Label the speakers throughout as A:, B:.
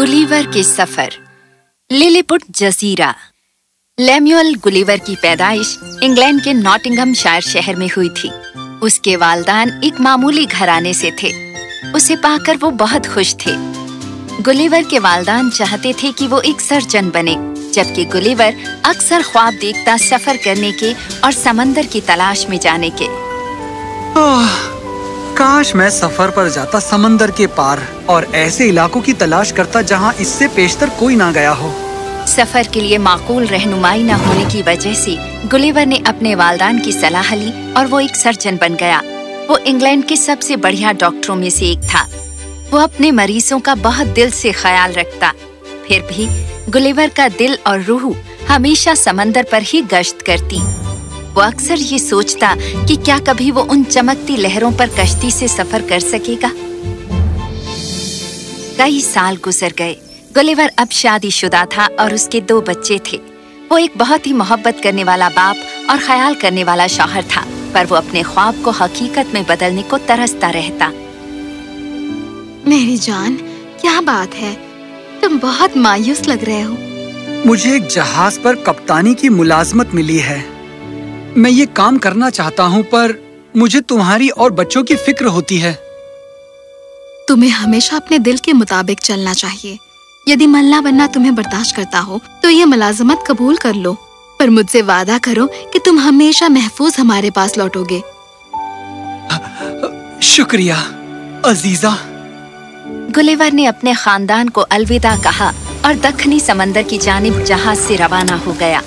A: Gulliver के सफ़र। Lilliput जजीरा। लेम्यूअल Gulliver की पैदाइश इंग्लैंड के नॉटिंगहम शायर शहर में हुई थी। उसके वालदान एक मामूली घराने से थे। उसे पाकर वो बहुत खुश थे। गुलीवर के वालदान चाहते थे कि वो एक सर्जन बने, जबकि गुलीवर अक्सर ख्वाब देखता सफ़र करने के और समंदर की तलाश में जाने के।
B: काश मैं सफ़र पर जाता समंदर के पार और ऐसे इलाकों की तलाश करता जहाँ इससे पेशतर कोई ना गया हो।
A: सफ़र के लिए माकूल रहनुमाई न होने की वजह से गुलिवर ने अपने वालदान की सलाह ली और वो एक सर्जन बन गया। वो इंग्लैंड के सबसे बढ़िया डॉक्टरों में से एक था। वो अपने मरीजों का बहुत दिल से ख्याल रखता। फिर भी गुलिवर का दिल और रूह हमेशा समंदर पर ही गश्त करती। वो अक्सर ये सोचता कि क्या कभी वो उन चमकती लहरों पर कश्ती से सफ़र कर सकेगा? कई साल गुजर गए। गुलिवर अब शादीशुदा था और उसके दो बच्चे थे। वो एक बहुत ही मोहब्बत करने वाला बाप और ख्याल करने वाला शौहर था पर वो अपने ख्वाब को हकीकत में बदलने को तरसता रहता।
C: मेरी जान क्या बात है? तुम बहुत मायूस लग रहे हो।
B: मुझे एक जहाज़ पर कप्तानी की मुलाजमत मिली है। मैं ये काम करना चाहता हूँ पर मुझे तुम्हारी और बच्चों की फ़िक्र होती है।
C: तुम्हें हमेशा अपने दिल के मुताबिक चलना चाहिए। यदि मल्ला बनना तुम्हें बर्दाश्त करता हो तो ये मुलाजमत कबूल कर लो। पर मुझसे वादा करो कि तुम हमेशा महफूज हमारे पास लौटोगे।
B: शुक्रिया अजीजा।
A: गुलेवर ने अपने खानदान को अलविदा कहा और दखनी समंदर की जानब जहाज़ से रवाना हो गया।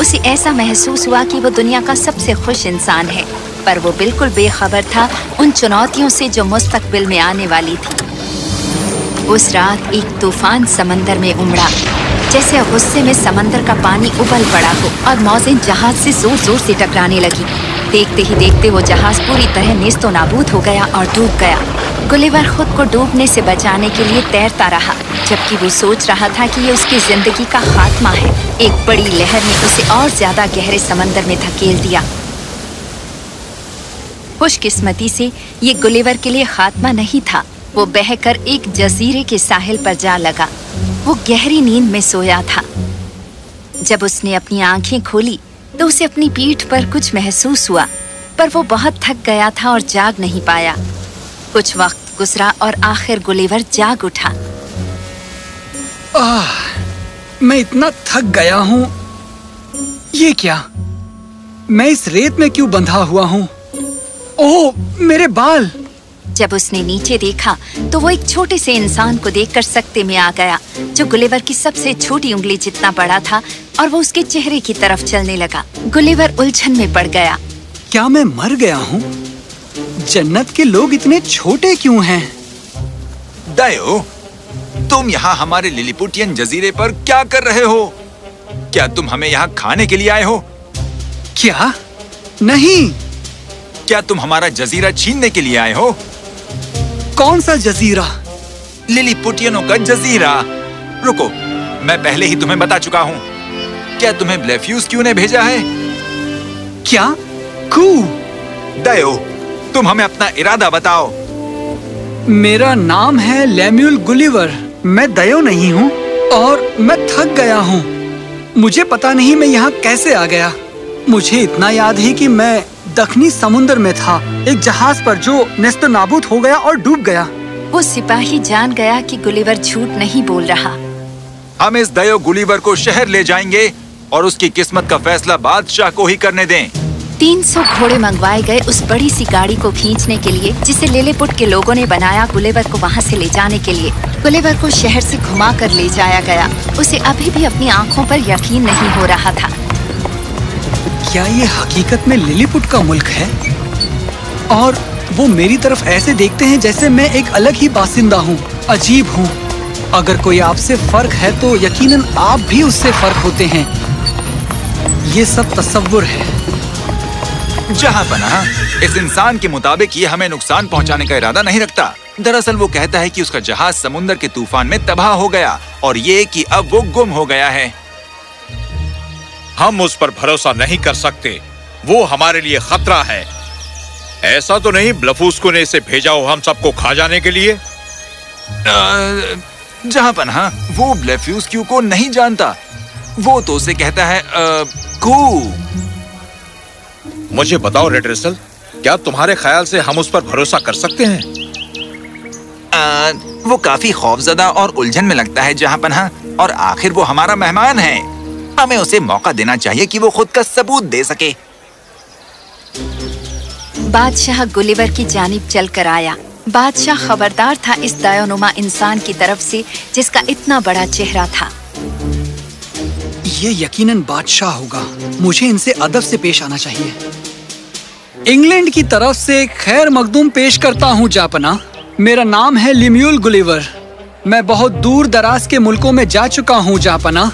A: उसे ऐसा महसूस हुआ कि वो दुनिया का सबसे खुश इंसान है। पर वो बिल्कुल बेखबर था उन चुनौतियों से जो मुस्तकबिल में आने वाली थी। उस रात एक तूफ़ान समंदर में उमड़ा, जैसे गुस्से में समंदर का पानी उबल पड़ा हो और मौजें जहाज़ से ज़ोर ज़ोर से टकराने लगी। देखते ही देखते वो जहाज़ पूरी तरह नेस्तो नाबूद हो गया और डूब गया। गुलिवर खुद को डूबने से बचाने के लिए तैरता रहा। जबकि वो सोच रहा था कि ये उसकी ज़िंदगी का खात्मा है। एक बड़ी लहर ने उसे और ज़्यादा गहरे समंदर में धकेल दिया। खुशकिस्मती से ये गुलिवर के लिए खात्मा नहीं था। वो बहकर एक जजीरे के साहिल पर जा लगा। वो गहरी नींद में सोया था। जब उसने अपनी आँखें खोली तो उसे अपनी पीठ पर कुछ महसूस हुआ, पर वो बहुत थक गया था और जाग नहीं पाया। कुछ वक्त गुजरा और आखिर गुलेवर जाग उठा।
B: आह, मैं इतना थक गया हूँ। ये क्या? मैं इस रेत में क्यों बंधा हुआ हूँ? ओह मेरे बाल!
A: जब उसने नीचे देखा तो वो एक छोटे से इंसान को देखकर सकते में आ गया जो गुलिवर की सबसे छोटी उंगली जितना बड़ा था और वो उसके चेहरे की तरफ़ चलने लगा। गुलिवर उलझन में पड़ गया।
B: क्या मैं मर गया हूँ? जन्नत के लोग इतने छोटे क्यों हैं?
D: दयो तुम यहाँ हमारे लिलीपुटियन जजीरे पर क्या कर रहे हो? क्या तुम हमें यहाँ खाने के लिए आए हो?
B: क्या? नहीं।
D: क्या तुम हमारा जजीरा छीनने के लिए आए हो?
B: कौन सा जजीरा?
D: लिलीपुटियनों का जजीरा। रुको मैं पहले ही तुम्हें बता चुका हूँ। क्या तुम्हें ब्लेफ्यूज क्यों ने भेजा है?
B: क्या? कू।
D: दयो तुम हमें अपना इरादा बताओ।
B: मेरा नाम है लेम्यूल गुलिवर मैं दयो नहीं हूँ और मैं थक गया हूँ। मुझे पता नहीं मैं यहाँ कैसे आ गया। मुझे इतना याद है कि मैं दखनी समुन्द्र में था एक जहाज़ पर जो नेस्तो नाबूद हो गया और डूब गया।
A: वो सिपाही जान गया कि गुलिवर झूठ नहीं बोल रहा।
D: हम इस दयो गुलीवर को शहर ले जाएँगे और उसकी किस्मत का फैसला बादशाह को ही करने दें।
A: 300 घोड़े मंगवाए गए उस बड़ी सी गाड़ी को खींचने के लिए, जिसे लेलेपुट के लोगों ने बनाया गुलेवर को वहाँ से ले जाने के लिए। गुलेवर को शहर से घुमा कर ले जाया गया। उसे अभी भी अपनी आँखों पर यकीन नहीं हो रहा था।
B: क्या ये हकीकत में लिलीपुट का मुल्क है? और वो मेरी तरफ़ ऐसे देखते हैं जैसे मैं एक अलग ही बासिंदा हूँ, अजीब हूँ। अगर कोई आपसे फ़र्क है तो यकीनन आप भी उससे फ़र्क होते हैं। ये सब तस्वुर है।
D: जहाँ पना इस इंसान के मुताबिक ये हमें नुकसान पहुँचाने का इरादा नहीं रखता। दरअसल वो कहता है कि उसका जहाज़ समुन्द्र के तूफ़ान में तबाह हो गया और ये कि अब वो गुम हो गया है।
E: हम उस पर भरोसा नहीं कर सकते। वो हमारे लिए खतरा है। ऐसा तो नहीं ब्लफूस्को ने इसे भेजा हो हम सबको खा जाने के लिए।
D: जहाँ पना वो ब्लेफ्यूज क्यू को नहीं जानता? वो तो उसे कहता है "अ, कू।
E: मुझे बताओ रेड रेसल क्या तुम्हारे ख्याल से हम उस पर भरोसा कर सकते हैं?
D: अ, वो काफ़ी खौफजदा और उलझन में लगता है जहाँ पना और आखिर वो हमारा मेहमान है। हमें उसे मौका देना चाहिए कि वो खुद का सबूत दे सके।
A: बादशाह गुलिवर की जानिब चल कर आया। बादशाह खबरदार था इस दयानुमा इंसान की तरफ़ से जिसका इतना बड़ा चेहरा था।
B: ये यकीनन बादशाह होगा। मुझे इनसे अदब से पेश आना चाहिए। इंग्लैंड की तरफ़ से खैर मकदूम पेश करता हूँ, जापना। मेरा नाम है लिम्यूल गुलिवर। मैं बहुत दूर दराज के मुल्कों में जा चुका हूँ, जापना।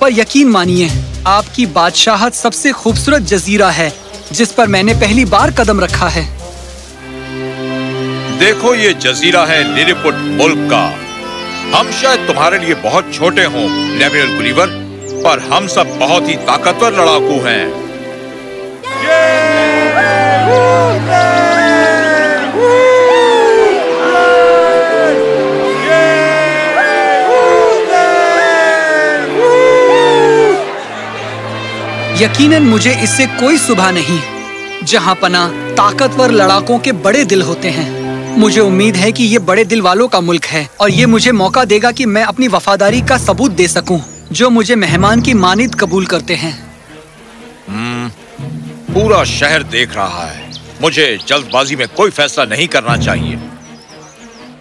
B: पर यकीन मानिए, आपकी बादशाहत सबसे खूबसूरत जजीरा है, जिस पर मैंने पहली बार कदम रखा है।
E: देखो, ये जजीरा है लिलीपुट मुल्क का। हम शायद तुम्हारे लिए बहुत छोटे हों, लेम्यूल गुलिवर, पर हम सब बहुत ही ताकतवर लड़ाकू हैं।
B: यकीनन मुझे इससे कोई सुबह नहीं जहाँ पना ताकतवर लड़ाकों के बड़े दिल होते हैं। मुझे उम्मीद है कि ये बड़े दिल वालों का मुल्क है और ये मुझे मौका देगा कि मैं अपनी वफादारी का सबूत दे सकूँ, जो मुझे मेहमान की मानिद कबूल करते हैं।
E: पूरा शहर देख रहा है। मुझे जल्दबाजी में कोई फैसला नहीं करना चाहिए।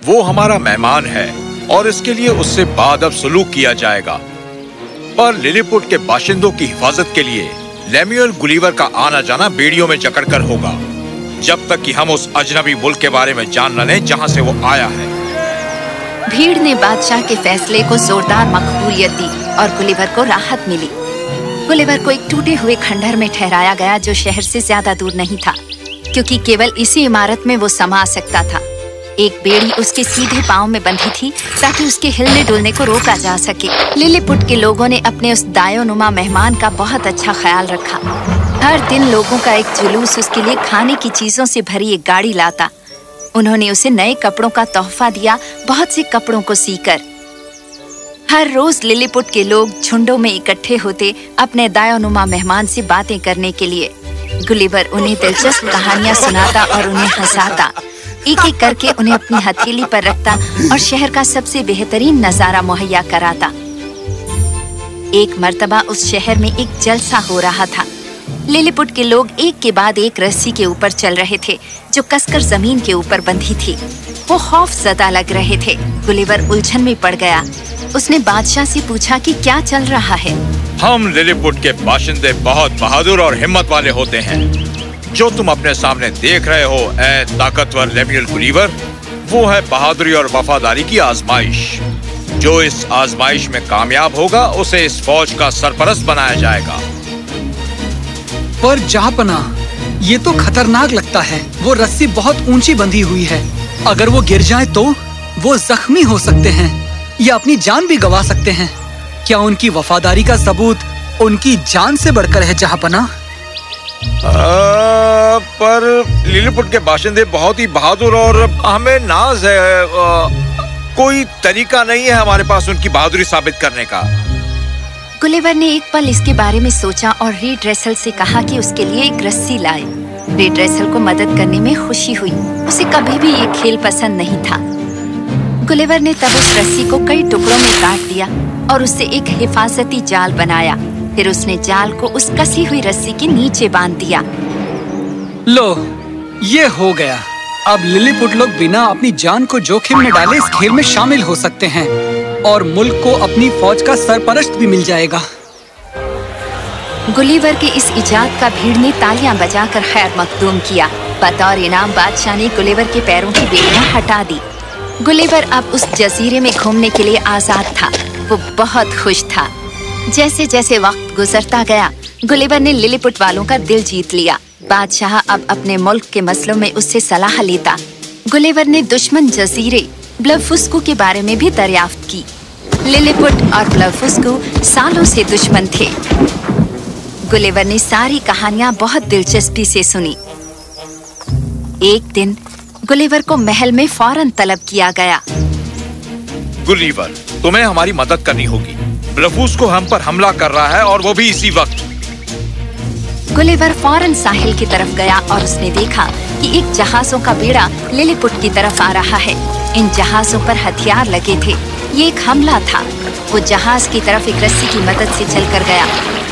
E: वो हमारा मेहमान है और इसके लिए उससे बादब सलूक किया जाएगा। पर लिलीपुट के बाशिंदों की हिफाजत के लिए लेम्यूल गुलीवर का आना जाना बेड़ियों में जकड़कर होगा। जब तक कि हम उस अजनबी मुल्क के बारे में जान न लें, जहाँ से वो आया है।
A: भीड़ ने बादशाह के फैसले को जोरदार मकबूलियत दी और गुलीवर को राहत मिली। गुलीवर को एक टूटे हुए खंडहर में ठहराया गया, जो शहर से ज़्यादा दूर नहीं था, क्योंकि केवल इसी इमारत में वो समा सकता था। एक बेड़ी उसके सीधे पाँव में बंधी थी ताकि उसके हिलने डुलने को रोका जा सके। लिलीपुट के लोगों ने अपने उस दायोनुमा मेहमान का बहुत अच्छा ख्याल रखा। हर दिन लोगों का एक जुलूस उसके लिए खाने की चीज़ों से भरी एक गाड़ी लाता। उन्होंने उसे नए कपड़ों का तोहफा दिया, बहुत से कपड़ों को सीकर। हर रोज लिलीपुट के लोग झुंडों में इकट्ठे होते अपने दायोनुमा मेहमान से बातें करने के लिए। गुलिवर उन्हें दिलचस्प कहानियाँ सुनाता और उन्हें हंसाता। एक एक करके उन्हें अपनी हथेली पर रखता और शहर का सबसे बेहतरीन नज़ारा मुहैया कराता। एक मर्तबा उस शहर में एक जलसा हो रहा था। लिलीपुट के लोग एक के बाद एक रस्सी के ऊपर चल रहे थे, जो कसकर ज़मीन के ऊपर बंधी थी। वो खौफ जदा लग रहे थे। गुलिवर उलझन में पड़ गया। उसने बादशाह से पूछा कि क्या चल रहा है?
E: हम लिलीपुट के बाशिंदे बहुत बहादुर और हिम्मत वाले होते हैं। जो तुम अपने सामने देख रहे हो ए ताकतवर लेम्यूल गुलीवर, वो है बहादुरी और वफादारी की आजमाइश। जो इस आजमाइश में कामयाब होगा, उसे इस फौज का सरपरस्त बनाया जाएगा।
B: पर जहाँपना ये तो खतरनाक लगता है। वो रस्सी बहुत ऊँची बंधी हुई है। अगर वो गिर जाए तो वो जख्मी हो सकते हैं, या अपनी जान भी गवा सकते हैं। क्या उनकी वफादारी का सबूत उनकी जान से बढ़कर है जहाँपना
E: पर लिलीपुट के बाशिंदे बहुत ही बहादुर और हमें नाज है आ, कोई तरीका नहीं है हमारे पास उनकी बहादुरी साबित करने का।
A: गुलेवर ने एक पल इसके बारे में सोचा और रीड रेसल से कहा कि उसके लिए एक रस्सी लाए। रीड रेसल को मदद करने में खुशी हुई। उसे कभी भी ये खेल पसंद नहीं था। गुलेवर ने तब उस रस्सी को कई टुकड़ों में काट दिया और उससे एक हिफाजती जाल बनाया। फिर उसने जाल को उस कसी हुई रस्सी के नीचे बाँध दिया।
B: लो ये हो गया। अब लिलीपुट लोग बिना अपनी जान को जोखिम में डाले इस खेल में शामिल हो सकते हैं और मुल्क को अपनी फौज का सरपरस्त भी मिल जाएगा।
A: गुलीवर के इस इजाद का भीड़ ने तालियाँ बजाकर खैर मखदूम किया। बतौर इनाम बादशाह ने गुलिवर के पैरों की बेड़ियाँ हटा दी। गुलिवर अब उस जजीरे में घूमने के लिए आज़ाद था। वो बहुत खुश था। जैसे जैसे वक्त गुजरता गया गुलिवर ने लिलीपुट वालों का दिल जीत लिया। बादशाह अब अपने मुल्क के मसलों में उससे सलाह लेता। गुलिवर ने दुश्मन जजीरे, ब्लफुस्कू के बारे में भी दरियाफ्त की। लिलीपुट और ब्लफुस्कू सालों से दुश्मन थे। गुलिवर ने सारी कहानियाँ बहुत दिलचस्पी से सुनी। एक दिन गुलिवर को महल में फ़ौरन तलब किया गया।
E: गुलीवर तुम्हें हमारी मदद करनी होगी। ब्लफूस को हम पर हमला कर रहा है और वो भी इसी वक्त।
A: गुलिवर फ़ौरन साहिल की तरफ़ गया और उसने देखा कि एक जहाजों का बेड़ा लिलीपुट की तरफ़ आ रहा है। इन जहाजों पर हथियार लगे थे। ये एक हमला था। वो जहाज़ की तरफ़ एक रस्सी की मदद से चलकर गया।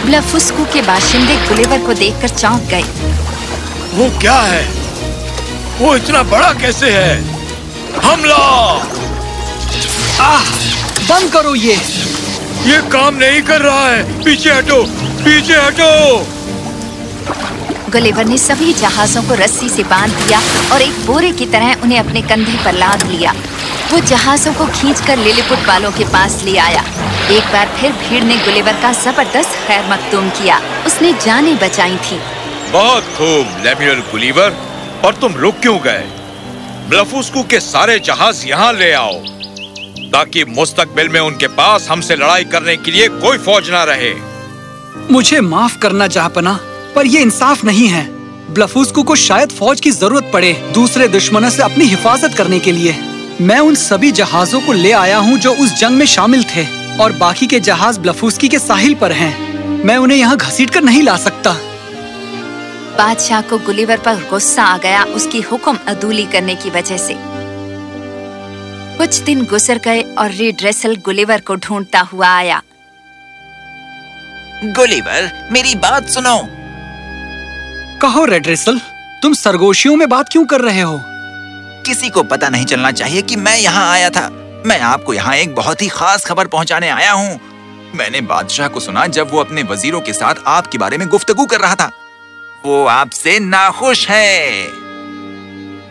A: ब्लफुस्कू के बाशिंदे गुलिवर को देखकर चौंक गए।
E: वो क्या है? वो इतना बड़ा कैसे है? हमला!
B: आह बंद करो ये।
E: ये काम नहीं कर रहा है। पीछे हटो पीछे हटो।
A: गुलिवर ने सभी जहाजों को रस्सी से बाँध दिया और एक बोरे की तरह उन्हें अपने कंधे पर लाद लिया। वो जहाजों को खींचकर लिलीपुट वालों के पास ले आया। एक बार फिर भीड़ ने गुलिवर का ज़बरदस्त खैर मकदूम किया। उसने जानें बचाई थी।
E: बहुत खूब लेम्यूल गुलीवर। और तुम रुक क्यों गए? ब्लफुस्कू के सारे जहाज़ यहाँ ले आओ। ताकि मुस्तकबिल में उनके पास हमसे लड़ाई करने के लिए कोई फौज ना रहे।
B: मुझे माफ़ करना चाहपना पर ये इंसाफ नहीं है। ब्लफूस्कू को शायद फौज की ज़रूरत पड़े दूसरे दुश्मनों से अपनी हिफाजत करने के लिए। मैं उन सभी जहाजों को ले आया हूँ जो उस जंग में शामिल थे और बाकी के जहाज़ ब्लफूस्की के साहिल पर हैं। मैं उन्हें यहाँ घसीट कर नहीं ला सकता।
A: बादशाह को गुलिवर पर गुस्सा आ गया उसकी हुक्म अदूली करने की वजह से। कुछ दिन गुजर गए और रीड रेसल गुलिवर को ढूंढता हुआ आया।
D: गुलिवर मेरी बात सुनो
B: कहो रेड रेसल तुम सरगोशियों में बात क्यों कर रहे हो?
D: किसी को पता नहीं चलना चाहिए कि मैं यहाँ आया था। मैं आपको यहाँ एक बहुत ही खास खबर पहुँचाने आया हूँ। मैंने बादशाह को सुना जब वो अपने वजीरों के साथ आपके बारे में गुफ्तगू कर रहा था। वो आपसे नाखुश है।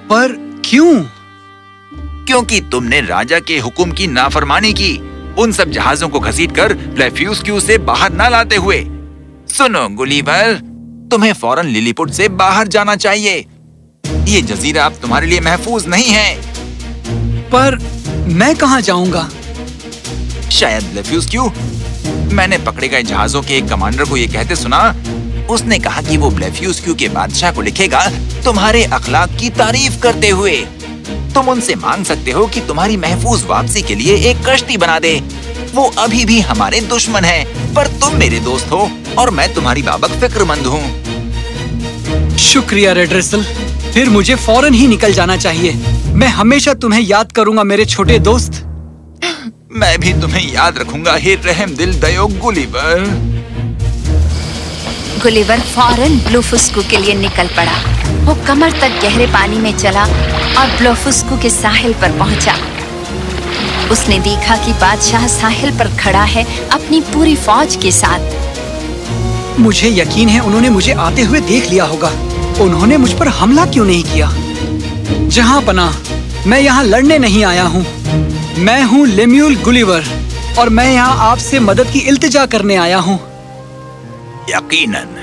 B: पर क्यों?
D: क्योंकि तुमने राजा के हुक्म की नाफरमानी की। उन सब जहाजों को घसीट कर ब्लेफ्यूस्क्यू से बाहर न लाते हुए। सुनो गुलीवर तुम्हें फ़ौरन लिलीपुट से बाहर जाना चाहिए। ये जजीरा अब तुम्हारे लिए महफूज नहीं है।
B: पर मैं कहाँ जाऊँगा?
D: शायद ब्लेफ्यूस्क्यू मैंने पकड़े गए जहाजों के एक कमांडर को ये कहते सुना। उसने कहा कि वो ब्लैफ्यूज ब्लेफ्यूस्क्यू के बादशाह को लिखेगा तुम्हारे अखलाक की तारीफ़ करते हुए। तुम उनसे मांग सकते हो कि तुम्हारी महफूज वापसी के लिए एक कश्ती बना दे। वो अभी भी हमारे दुश्मन है पर तुम मेरे दोस्त हो और मैं तुम्हारी बाबक फिक्रमंद हूँ।
B: शुक्रिया रेड रेसल। फिर मुझे फ़ौरन ही निकल जाना चाहिए। मैं हमेशा तुम्हें याद करूँगा मेरे छोटे दोस्त।
D: मैं भी तुम्हें याद रखूँगा हे रहम दिल दयो गुलीवर
A: गुलिवर फ़ौरन ब्लूफुस्कू के लिए निकल पड़ा। वो कमर तक गहरे पानी में चला और ब्लूफुस्कू के साहिल पर पहुँचा। उसने देखा कि बादशाह साहिल पर खड़ा है अपनी पूरी फौज के साथ।
B: मुझे यकीन है उन्होंने मुझे आते हुए देख लिया होगा। उन्होंने मुझ पर हमला क्यों नहीं किया? जहाँ पना मैं यहाँ लड़ने नहीं आया हूँ। मैं हूँ लेम्यूल गुलिवर और मैं यहाँ आपसे मदद की इल्तिजा करने आया हूँ।
D: यकीनन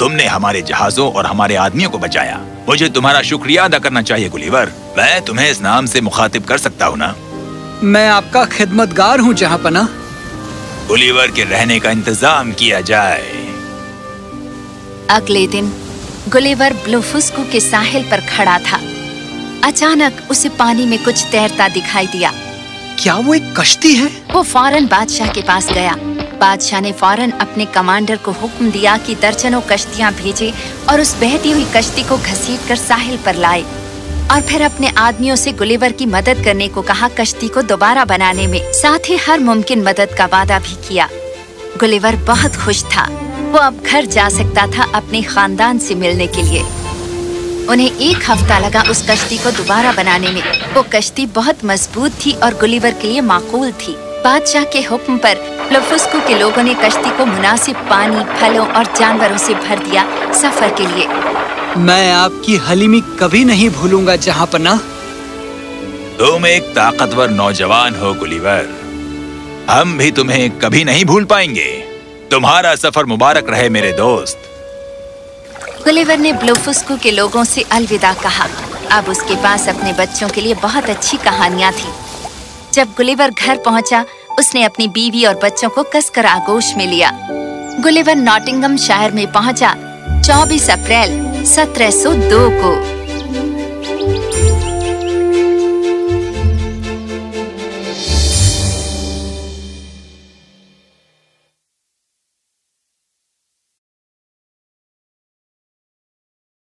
D: तुमने हमारे जहाजों और हमारे आदमियों को बचाया। मुझे तुम्हारा शुक्रिया अदा करना चाहिए गुलीवर। मैं तुम्हें इस नाम से मुखातिब कर सकता हूँ ना?
B: मैं आपका खिदमतगार हूँ जहाँ पना
D: गुलीवर के रहने का इंतज़ाम किया जाए।
A: अगले दिन गुलिवर ब्लूफुस्कू के साहिल पर खड़ा था। अचानक उसे पानी में कुछ तैरता दिखाई दिया।
B: क्या वो एक कश्ती है?
A: वो फ़ौरन बादशाह के पास गया। बादशाह ने फ़ौरन अपने कमांडर को हुक्म दिया कि दर्जनों कश्तियाँ भेजे और उस बहती हुई कश्ती को घसीट कर साहिल पर लाए। और फिर अपने आदमियों से गुलिवर की मदद करने को कहा, कश्ती को दोबारा बनाने में। साथ ही हर मुमकिन मदद का वादा भी किया। गुलिवर बहुत खुश था। वो अब घर जा सकता था अपने खानदान से मिलने के लिए। उन्हें एक हफ़्ता लगा उस कश्ती को दोबारा बनाने में। वो कश्ती बहुत मज़बूत थी और गुलिवर के लिए माकूल थी। बादशाह के हुक्म पर लफुस्को के लोगों ने कश्ती को मुनासिब पानी फलों और जानवरों से भर दिया सफ़र के लिए।
B: मैं आपकी हलीमी कभी नहीं भूलूँगा जहाँ पना
D: तुम एक ताकतवर नौजवान हो गुलीवर। हम भी तुम्हें कभी नहीं भूल पाएँगे। तुम्हारा सफ़र मुबारक रहे मेरे दोस्त।
A: गुलिवर ने ब्लूफुस्कू के लोगों से अलविदा कहा। अब उसके पास अपने बच्चों के लिए बहुत अच्छी कहानियाँ थी। जब गुलिवर घर पहुँचा, उसने अपनी बीवी और बच्चों को कसकर आगोश में लिया। गुलिवर नॉटिंगम शहर में पहुँचा 24 अप्रैल 1702 को।